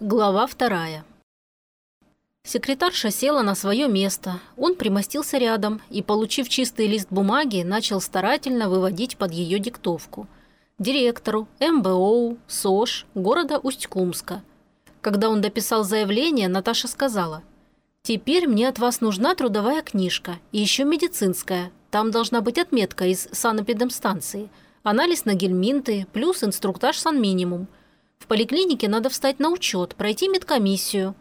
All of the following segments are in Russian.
Глава вторая. Секретарша села на свое место. Он примостился рядом и, получив чистый лист бумаги, начал старательно выводить под ее диктовку. Директору МБО, СОЖ, города Усть-Кумска. Когда он дописал заявление, Наташа сказала, «Теперь мне от вас нужна трудовая книжка и еще медицинская. Там должна быть отметка из санэпидемстанции, анализ на гельминты плюс инструктаж санминимум. В поликлинике надо встать на учет, пройти медкомиссию».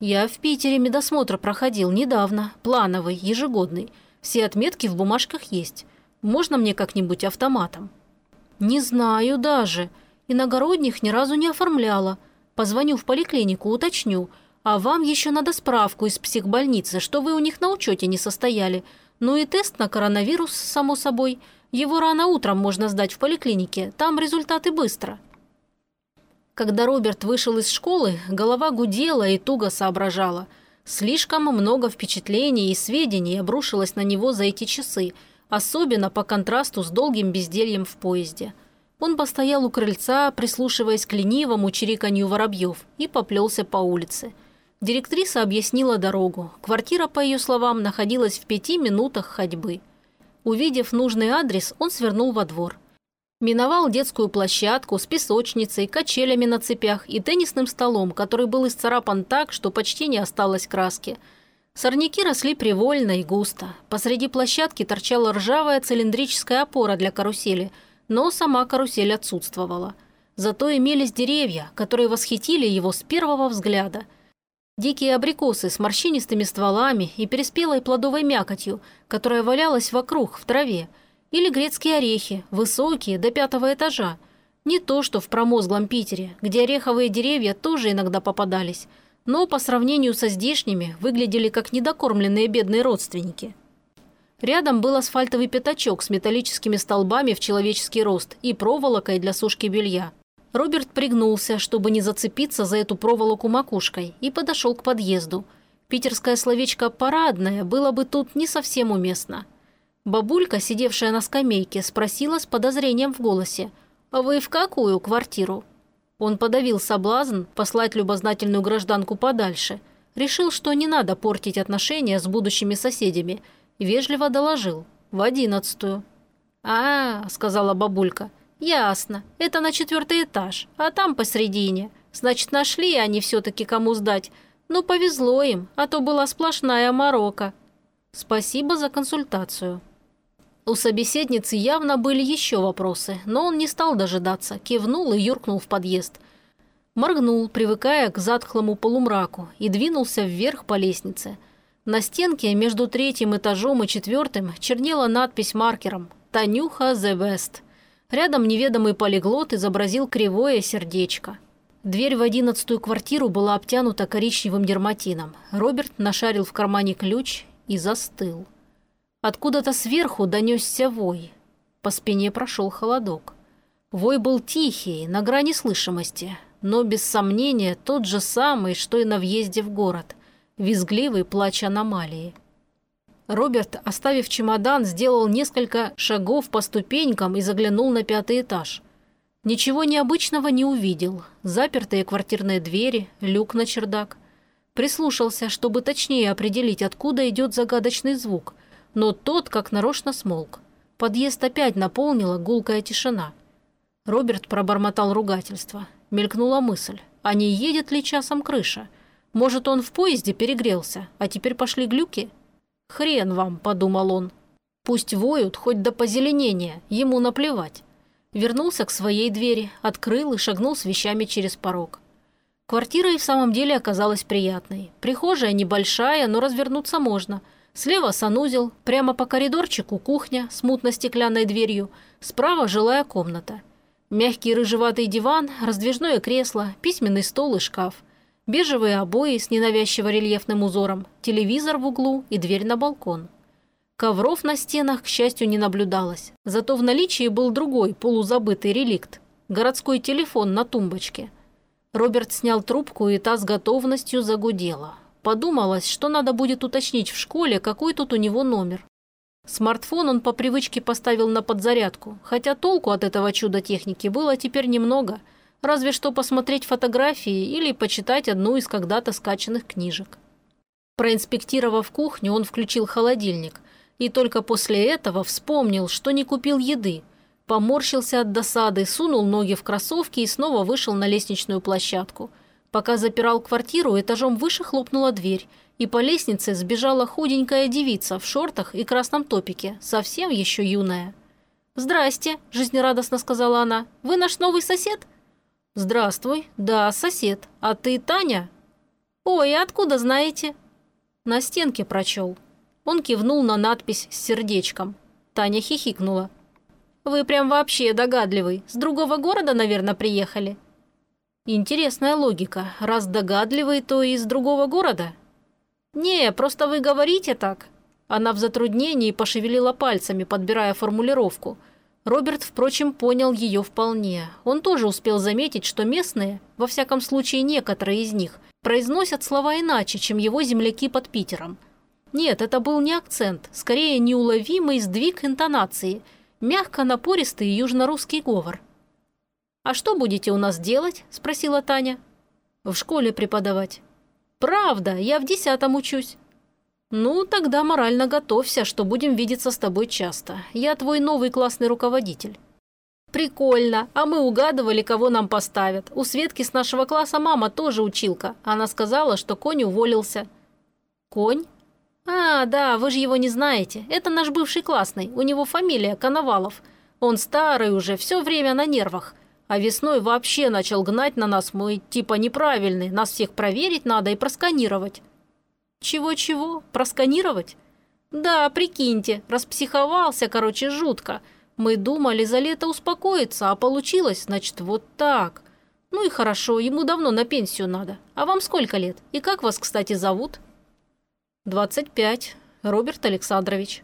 «Я в Питере медосмотр проходил недавно, плановый, ежегодный. Все отметки в бумажках есть. Можно мне как-нибудь автоматом?» «Не знаю даже. Иногородних ни разу не оформляла. Позвоню в поликлинику, уточню. А вам еще надо справку из психбольницы, что вы у них на учете не состояли. Ну и тест на коронавирус, само собой. Его рано утром можно сдать в поликлинике. Там результаты быстро». Когда Роберт вышел из школы, голова гудела и туго соображала. Слишком много впечатлений и сведений обрушилось на него за эти часы, особенно по контрасту с долгим бездельем в поезде. Он постоял у крыльца, прислушиваясь к ленивому чириканью воробьев, и поплелся по улице. Директриса объяснила дорогу. Квартира, по ее словам, находилась в пяти минутах ходьбы. Увидев нужный адрес, он свернул во двор. Миновал детскую площадку с песочницей, качелями на цепях и теннисным столом, который был исцарапан так, что почти не осталось краски. Сорняки росли привольно и густо. Посреди площадки торчала ржавая цилиндрическая опора для карусели, но сама карусель отсутствовала. Зато имелись деревья, которые восхитили его с первого взгляда. Дикие абрикосы с морщинистыми стволами и переспелой плодовой мякотью, которая валялась вокруг в траве – или грецкие орехи, высокие, до пятого этажа. Не то, что в промозглом Питере, где ореховые деревья тоже иногда попадались, но по сравнению со здешними выглядели как недокормленные бедные родственники. Рядом был асфальтовый пятачок с металлическими столбами в человеческий рост и проволокой для сушки белья. Роберт пригнулся, чтобы не зацепиться за эту проволоку макушкой, и подошел к подъезду. Питерское словечко «парадное» было бы тут не совсем уместно – Бабулька, сидевшая на скамейке, спросила с подозрением в голосе. «А вы в какую квартиру?» Он подавил соблазн послать любознательную гражданку подальше. Решил, что не надо портить отношения с будущими соседями. Вежливо доложил. «В одиннадцатую». «А, — сказала бабулька, — ясно. Это на четвертый этаж, а там посредине. Значит, нашли они все-таки кому сдать. Ну, повезло им, а то была сплошная морока. Спасибо за консультацию». У собеседницы явно были еще вопросы, но он не стал дожидаться, кивнул и юркнул в подъезд. Моргнул, привыкая к затхлому полумраку, и двинулся вверх по лестнице. На стенке между третьим этажом и четвертым чернела надпись маркером «Танюха the best». Рядом неведомый полиглот изобразил кривое сердечко. Дверь в одиннадцатую квартиру была обтянута коричневым дерматином. Роберт нашарил в кармане ключ и застыл. Откуда-то сверху донесся вой. По спине прошел холодок. Вой был тихий, на грани слышимости, но без сомнения тот же самый, что и на въезде в город. Визгливый плач аномалии. Роберт, оставив чемодан, сделал несколько шагов по ступенькам и заглянул на пятый этаж. Ничего необычного не увидел. Запертые квартирные двери, люк на чердак. Прислушался, чтобы точнее определить, откуда идет загадочный звук – но тот как нарочно смолк. Подъезд опять наполнила гулкая тишина. Роберт пробормотал ругательство. Мелькнула мысль, а не едет ли часом крыша? Может, он в поезде перегрелся, а теперь пошли глюки? «Хрен вам», – подумал он. «Пусть воют хоть до позеленения, ему наплевать». Вернулся к своей двери, открыл и шагнул с вещами через порог. Квартира и в самом деле оказалась приятной. Прихожая небольшая, но развернуться можно – Слева санузел, прямо по коридорчику кухня с мутно-стеклянной дверью, справа жилая комната. Мягкий рыжеватый диван, раздвижное кресло, письменный стол и шкаф. Бежевые обои с ненавязчиво рельефным узором, телевизор в углу и дверь на балкон. Ковров на стенах, к счастью, не наблюдалось. Зато в наличии был другой, полузабытый реликт – городской телефон на тумбочке. Роберт снял трубку, и та с готовностью загудела. Подумалось, что надо будет уточнить в школе, какой тут у него номер. Смартфон он по привычке поставил на подзарядку, хотя толку от этого чуда техники было теперь немного. Разве что посмотреть фотографии или почитать одну из когда-то скачанных книжек. Проинспектировав кухню, он включил холодильник и только после этого вспомнил, что не купил еды. Поморщился от досады, сунул ноги в кроссовки и снова вышел на лестничную площадку. Пока запирал квартиру, этажом выше хлопнула дверь, и по лестнице сбежала худенькая девица в шортах и красном топике, совсем еще юная. «Здрасте», – жизнерадостно сказала она. «Вы наш новый сосед?» «Здравствуй. Да, сосед. А ты Таня?» «Ой, откуда знаете?» «На стенке прочел». Он кивнул на надпись с сердечком. Таня хихикнула. «Вы прям вообще догадливый. С другого города, наверное, приехали?» «Интересная логика. Раз догадливый, то из другого города?» «Не, просто вы говорите так». Она в затруднении пошевелила пальцами, подбирая формулировку – Роберт, впрочем, понял ее вполне. Он тоже успел заметить, что местные, во всяком случае некоторые из них, произносят слова иначе, чем его земляки под Питером. Нет, это был не акцент, скорее неуловимый сдвиг интонации, мягко напористый южнорусский говор. «А что будете у нас делать?» – спросила Таня. «В школе преподавать». «Правда, я в десятом учусь». «Ну, тогда морально готовься, что будем видеться с тобой часто. Я твой новый классный руководитель». «Прикольно. А мы угадывали, кого нам поставят. У Светки с нашего класса мама тоже училка. Она сказала, что конь уволился». «Конь?» «А, да, вы же его не знаете. Это наш бывший классный. У него фамилия Коновалов. Он старый уже, все время на нервах. А весной вообще начал гнать на нас, мой типа неправильный. Нас всех проверить надо и просканировать». Чего-чего? Просканировать? Да, прикиньте, распсиховался, короче, жутко. Мы думали за лето успокоиться, а получилось, значит, вот так. Ну и хорошо, ему давно на пенсию надо. А вам сколько лет? И как вас, кстати, зовут? 25. Роберт Александрович.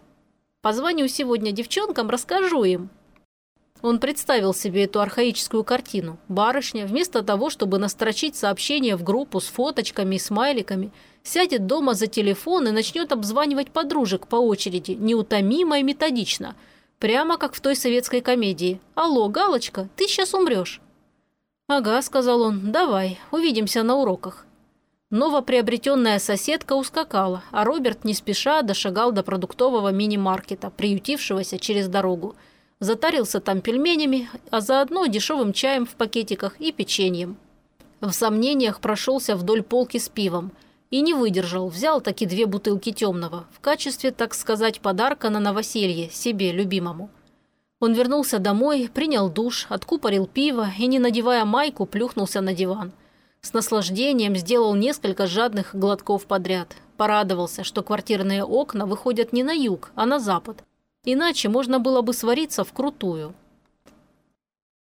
Позвоню сегодня девчонкам, расскажу им. Он представил себе эту архаическую картину. Барышня, вместо того, чтобы настрочить сообщение в группу с фоточками и смайликами, сядет дома за телефон и начнет обзванивать подружек по очереди, неутомимо и методично. Прямо как в той советской комедии. «Алло, Галочка, ты сейчас умрешь». «Ага», – сказал он, – «давай, увидимся на уроках». Новоприобретенная соседка ускакала, а Роберт не спеша дошагал до продуктового мини-маркета, приютившегося через дорогу – затарился там пельменями, а заодно дешевым чаем в пакетиках и печеньем. В сомнениях прошелся вдоль полки с пивом и не выдержал, взял таки две бутылки темного в качестве, так сказать, подарка на новоселье себе, любимому. Он вернулся домой, принял душ, откупорил пиво и, не надевая майку, плюхнулся на диван. С наслаждением сделал несколько жадных глотков подряд. Порадовался, что квартирные окна выходят не на юг, а на запад – Иначе можно было бы свариться вкрутую.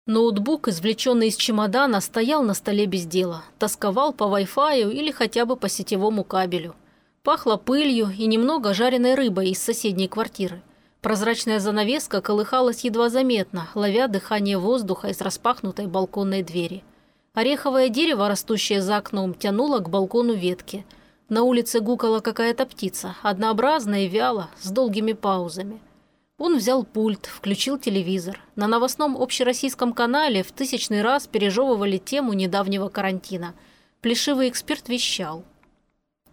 Ноутбук, извлеченный из чемодана, стоял на столе без дела. Тосковал по Wi-Fi или хотя бы по сетевому кабелю. Пахло пылью и немного жареной рыбой из соседней квартиры. Прозрачная занавеска колыхалась едва заметно, ловя дыхание воздуха из распахнутой балконной двери. Ореховое дерево, растущее за окном, тянуло к балкону ветки. На улице гукала какая-то птица, однообразная и вяло, с долгими паузами – он взял пульт, включил телевизор. На новостном общероссийском канале в тысячный раз пережевывали тему недавнего карантина. Плешивый эксперт вещал.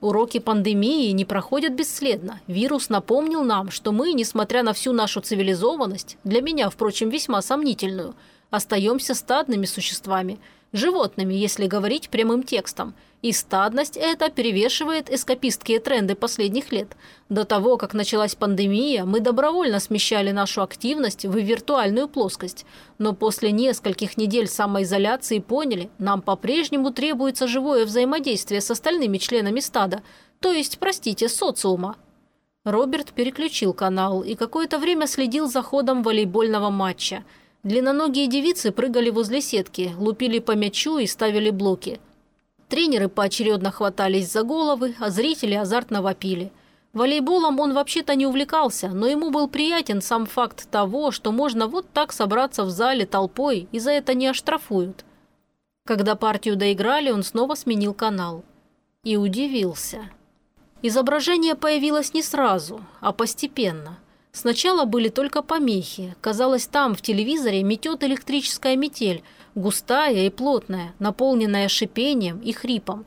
Уроки пандемии не проходят бесследно. Вирус напомнил нам, что мы, несмотря на всю нашу цивилизованность, для меня, впрочем, весьма сомнительную, остаемся стадными существами, животными, если говорить прямым текстом – и стадность это перевешивает эскапистские тренды последних лет. До того, как началась пандемия, мы добровольно смещали нашу активность в виртуальную плоскость. Но после нескольких недель самоизоляции поняли, нам по-прежнему требуется живое взаимодействие с остальными членами стада, то есть, простите, социума. Роберт переключил канал и какое-то время следил за ходом волейбольного матча. Длинноногие девицы прыгали возле сетки, лупили по мячу и ставили блоки – Тренеры поочередно хватались за головы, а зрители азартно вопили. Волейболом он вообще-то не увлекался, но ему был приятен сам факт того, что можно вот так собраться в зале толпой и за это не оштрафуют. Когда партию доиграли, он снова сменил канал. И удивился. Изображение появилось не сразу, а постепенно. Сначала были только помехи. Казалось, там, в телевизоре, метет электрическая метель, густая и плотная, наполненная шипением и хрипом.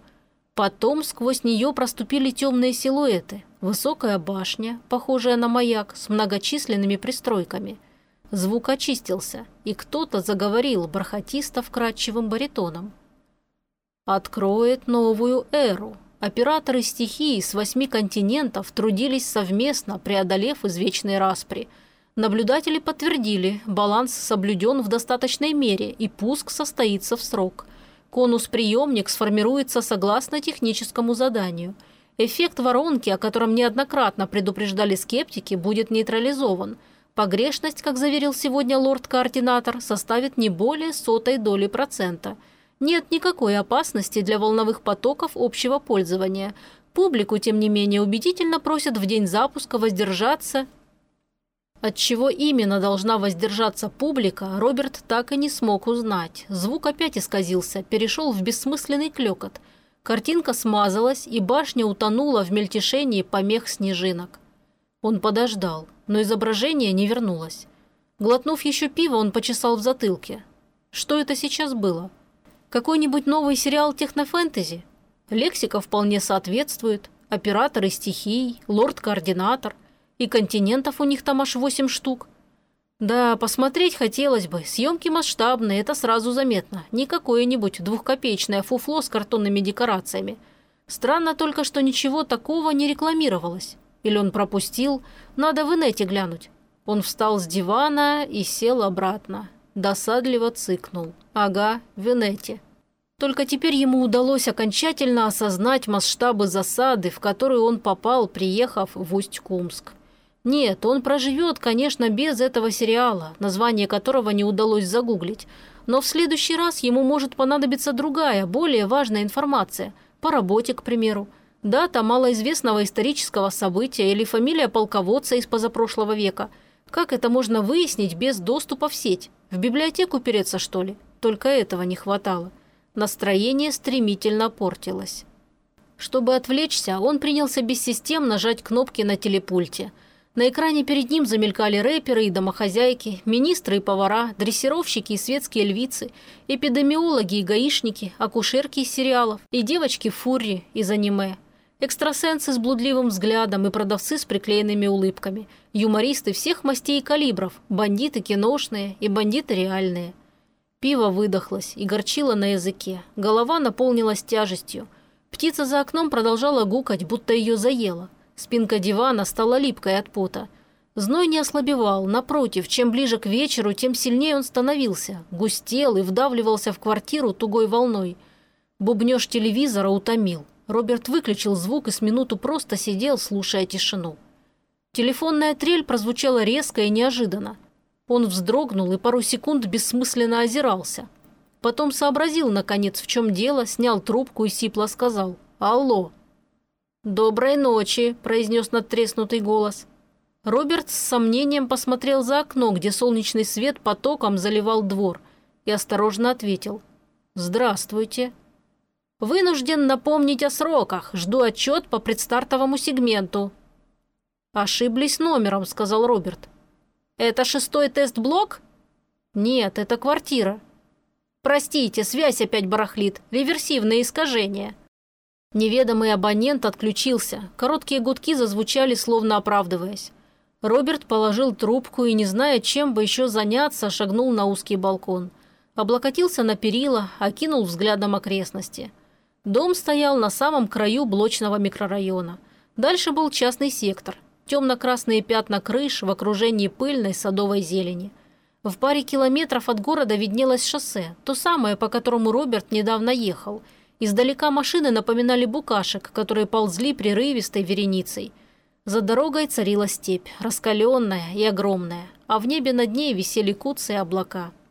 Потом сквозь нее проступили темные силуэты. Высокая башня, похожая на маяк, с многочисленными пристройками. Звук очистился, и кто-то заговорил бархатисто вкрадчивым баритоном. «Откроет новую эру», Операторы стихии с восьми континентов трудились совместно, преодолев извечные распри. Наблюдатели подтвердили, баланс соблюден в достаточной мере и пуск состоится в срок. Конус-приемник сформируется согласно техническому заданию. Эффект воронки, о котором неоднократно предупреждали скептики, будет нейтрализован. Погрешность, как заверил сегодня лорд-координатор, составит не более сотой доли процента – нет никакой опасности для волновых потоков общего пользования. Публику, тем не менее, убедительно просят в день запуска воздержаться. От чего именно должна воздержаться публика, Роберт так и не смог узнать. Звук опять исказился, перешел в бессмысленный клекот. Картинка смазалась, и башня утонула в мельтешении помех снежинок. Он подождал, но изображение не вернулось. Глотнув еще пиво, он почесал в затылке. Что это сейчас было? Какой-нибудь новый сериал технофэнтези? Лексика вполне соответствует. Операторы стихий, лорд-координатор. И континентов у них там аж восемь штук. Да, посмотреть хотелось бы. Съемки масштабные, это сразу заметно. Не какое-нибудь двухкопеечное фуфло с картонными декорациями. Странно только, что ничего такого не рекламировалось. Или он пропустил. Надо в инете глянуть. Он встал с дивана и сел обратно. Досадливо цыкнул. Ага, в инете. Только теперь ему удалось окончательно осознать масштабы засады, в которую он попал, приехав в Усть-Кумск. Нет, он проживет, конечно, без этого сериала, название которого не удалось загуглить. Но в следующий раз ему может понадобиться другая, более важная информация. По работе, к примеру. Дата малоизвестного исторического события или фамилия полководца из позапрошлого века. Как это можно выяснить без доступа в сеть? В библиотеку переться, что ли? Только этого не хватало. Настроение стремительно портилось. Чтобы отвлечься, он принялся бессистемно нажать кнопки на телепульте. На экране перед ним замелькали рэперы и домохозяйки, министры и повара, дрессировщики и светские львицы, эпидемиологи и гаишники, акушерки из сериалов и девочки в фурре из аниме – Экстрасенсы с блудливым взглядом и продавцы с приклеенными улыбками. Юмористы всех мастей и калибров. Бандиты киношные и бандиты реальные. Пиво выдохлось и горчило на языке. Голова наполнилась тяжестью. Птица за окном продолжала гукать, будто ее заело. Спинка дивана стала липкой от пота. Зной не ослабевал, напротив, чем ближе к вечеру, тем сильнее он становился, густел и вдавливался в квартиру тугой волной. Бубнеж телевизора утомил. Роберт выключил звук и с минуту просто сидел, слушая тишину. Телефонная трель прозвучала резко и неожиданно. Он вздрогнул и пару секунд бессмысленно озирался. Потом сообразил, наконец, в чем дело, снял трубку и сипло сказал «Алло». «Доброй ночи», – произнес надтреснутый голос. Роберт с сомнением посмотрел за окно, где солнечный свет потоком заливал двор, и осторожно ответил «Здравствуйте». Вынужден напомнить о сроках. Жду отчет по предстартовому сегменту». «Ошиблись номером», — сказал Роберт. «Это шестой тест-блок?» «Нет, это квартира». «Простите, связь опять барахлит. Реверсивные искажения». Неведомый абонент отключился. Короткие гудки зазвучали, словно оправдываясь. Роберт положил трубку и, не зная, чем бы еще заняться, шагнул на узкий балкон. Облокотился на перила, окинул взглядом окрестности – Дом стоял на самом краю блочного микрорайона. Дальше был частный сектор. Темно-красные пятна крыш в окружении пыльной садовой зелени. В паре километров от города виднелось шоссе, то самое, по которому Роберт недавно ехал. Издалека машины напоминали букашек, которые ползли прерывистой вереницей. За дорогой царила степь, раскаленная и огромная, а в небе над ней висели куцы и облака –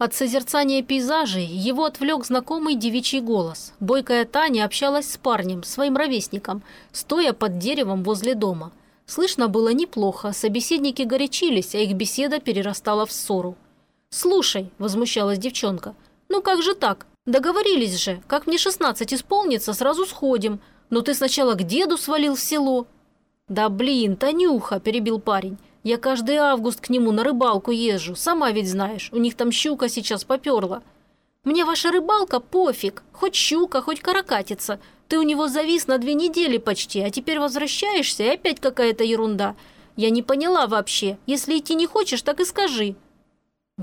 от созерцания пейзажей его отвлек знакомый девичий голос. Бойкая Таня общалась с парнем, своим ровесником, стоя под деревом возле дома. Слышно было неплохо, собеседники горячились, а их беседа перерастала в ссору. «Слушай», – возмущалась девчонка, – «ну как же так? Договорились же, как мне шестнадцать исполнится, сразу сходим. Но ты сначала к деду свалил в село». «Да блин, Танюха!» – перебил парень. «Я каждый август к нему на рыбалку езжу, сама ведь знаешь, у них там щука сейчас поперла. Мне ваша рыбалка пофиг, хоть щука, хоть каракатица. Ты у него завис на две недели почти, а теперь возвращаешься, и опять какая-то ерунда. Я не поняла вообще. Если идти не хочешь, так и скажи».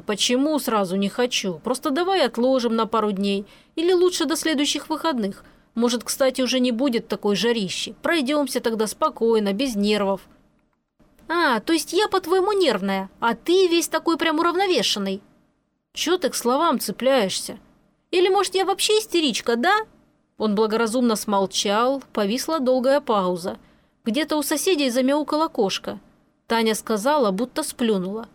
«Почему сразу не хочу? Просто давай отложим на пару дней. Или лучше до следующих выходных. Может, кстати, уже не будет такой жарищи. Пройдемся тогда спокойно, без нервов». «А, то есть я, по-твоему, нервная, а ты весь такой прям уравновешенный?» «Чё ты к словам цепляешься? Или, может, я вообще истеричка, да?» Он благоразумно смолчал, повисла долгая пауза. Где-то у соседей замяукала кошка. Таня сказала, будто сплюнула.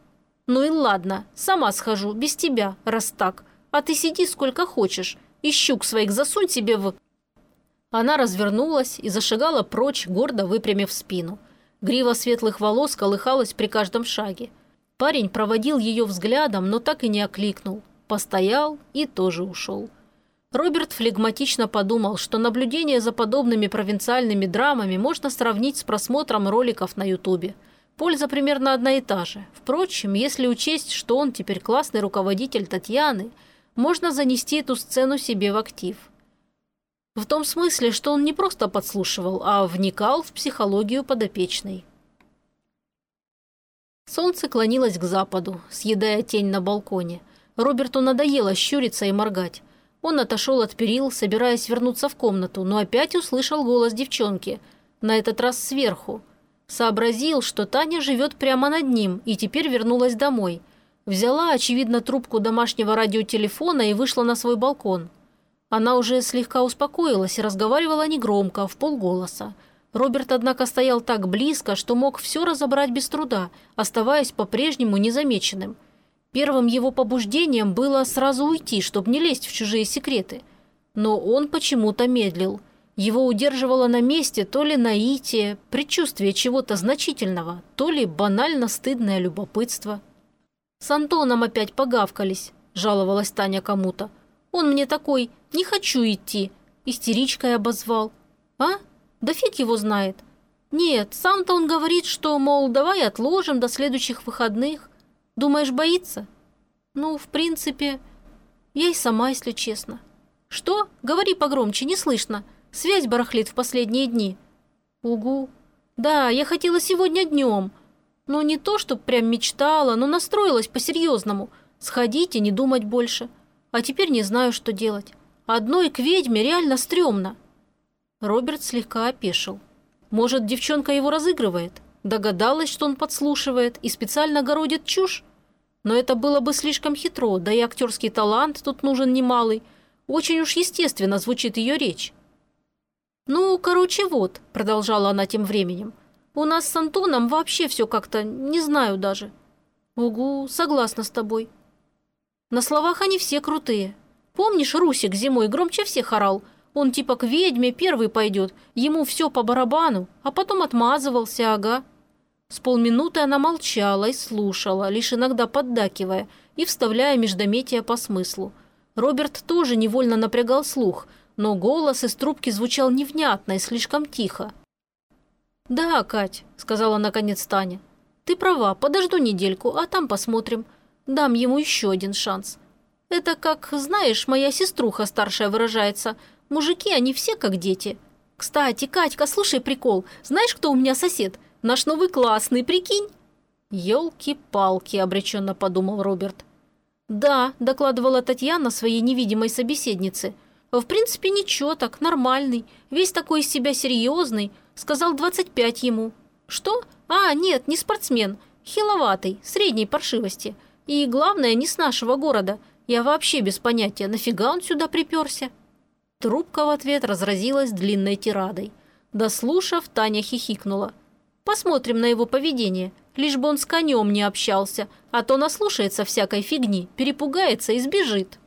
«Ну и ладно, сама схожу, без тебя, раз так. А ты сиди сколько хочешь. И щук своих засунь себе в...» Она развернулась и зашагала прочь, гордо выпрямив спину. Грива светлых волос колыхалась при каждом шаге. Парень проводил ее взглядом, но так и не окликнул. Постоял и тоже ушел. Роберт флегматично подумал, что наблюдение за подобными провинциальными драмами можно сравнить с просмотром роликов на Ютубе. Польза примерно одна и та же. Впрочем, если учесть, что он теперь классный руководитель Татьяны, можно занести эту сцену себе в актив – в том смысле, что он не просто подслушивал, а вникал в психологию подопечной. Солнце клонилось к западу, съедая тень на балконе. Роберту надоело щуриться и моргать. Он отошел от перил, собираясь вернуться в комнату, но опять услышал голос девчонки, на этот раз сверху. Сообразил, что Таня живет прямо над ним и теперь вернулась домой. Взяла, очевидно, трубку домашнего радиотелефона и вышла на свой балкон – она уже слегка успокоилась и разговаривала негромко, в полголоса. Роберт, однако, стоял так близко, что мог все разобрать без труда, оставаясь по-прежнему незамеченным. Первым его побуждением было сразу уйти, чтобы не лезть в чужие секреты. Но он почему-то медлил. Его удерживало на месте то ли наитие, предчувствие чего-то значительного, то ли банально стыдное любопытство. «С Антоном опять погавкались», – жаловалась Таня кому-то. «Он мне такой не хочу идти. Истеричкой обозвал. А? Да фиг его знает. Нет, сам-то он говорит, что, мол, давай отложим до следующих выходных. Думаешь, боится? Ну, в принципе, я и сама, если честно. Что? Говори погромче, не слышно. Связь барахлит в последние дни. Угу. Да, я хотела сегодня днем. Но не то, чтоб прям мечтала, но настроилась по-серьезному. Сходить и не думать больше. А теперь не знаю, что делать. Одной к ведьме реально стрёмно». Роберт слегка опешил. Может, девчонка его разыгрывает? Догадалась, что он подслушивает и специально городит чушь? Но это было бы слишком хитро, да и актерский талант тут нужен немалый. Очень уж естественно звучит ее речь. «Ну, короче, вот», – продолжала она тем временем. «У нас с Антоном вообще все как-то, не знаю даже». «Угу, согласна с тобой». На словах они все крутые, Помнишь, Русик зимой громче всех орал? Он типа к ведьме первый пойдет, ему все по барабану, а потом отмазывался, ага». С полминуты она молчала и слушала, лишь иногда поддакивая и вставляя междометия по смыслу. Роберт тоже невольно напрягал слух, но голос из трубки звучал невнятно и слишком тихо. «Да, Кать», — сказала наконец Таня. «Ты права, подожду недельку, а там посмотрим. Дам ему еще один шанс. Это как, знаешь, моя сеструха старшая выражается. Мужики, они все как дети. Кстати, Катька, слушай прикол. Знаешь, кто у меня сосед? Наш новый классный, прикинь?» «Елки-палки», – обреченно подумал Роберт. «Да», – докладывала Татьяна своей невидимой собеседнице. «В принципе, ничего так, нормальный. Весь такой из себя серьезный. Сказал 25 ему». «Что? А, нет, не спортсмен. Хиловатый, средней паршивости. И главное, не с нашего города. Я вообще без понятия, нафига он сюда приперся?» Трубка в ответ разразилась длинной тирадой. Дослушав, Таня хихикнула. «Посмотрим на его поведение, лишь бы он с конем не общался, а то наслушается всякой фигни, перепугается и сбежит».